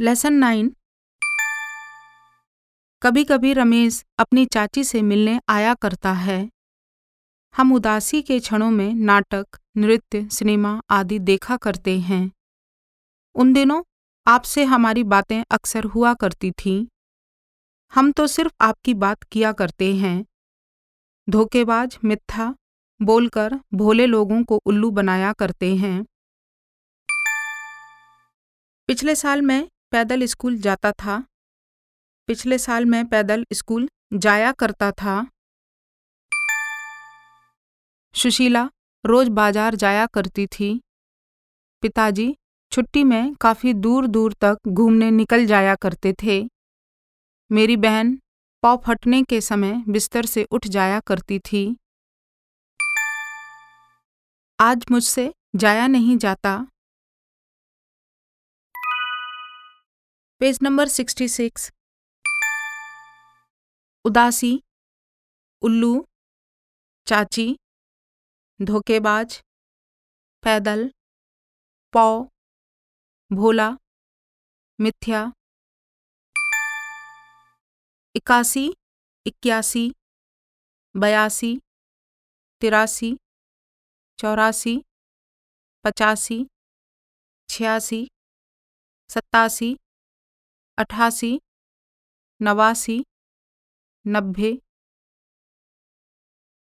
Lesson nine कभी कभी रमेश अपनी चाची से मिलने आया करता है। हम उदासी के क्षणों में नाटक, नृत्य, सिनेमा आदि देखा करते हैं। उन दिनों आपसे हमारी बातें अक्सर हुआ करती थीं। हम तो सिर्फ़ आपकी बात किया करते हैं। धोखेबाज मिथ्या बोलकर भोले लोगों को उल्लू बनाया करते हैं। पिछले साल मैं पैदल स्कूल जाता था। पिछले साल मैं पैदल स्कूल जाया करता था। सुशीला रोज बाज़ार जाया करती थी। पिताजी छुट्टी में काफ़ी दूर दूर तक घूमने निकल जाया करते थे। मेरी बहन पौ फटने के समय बिस्तर से उठ जाया करती थी। आज मुझसे जाया नहीं जाता। Page number sixty six. उदासी, उल्लू, चाची, धोखेबाज, पैदल, पौ, भोला, मिथ्या। इक्यासी इक्यासी, बयासी, तिरासी। चौरासी पचासी छियासी सतासी अठासी नवासी नब्बे।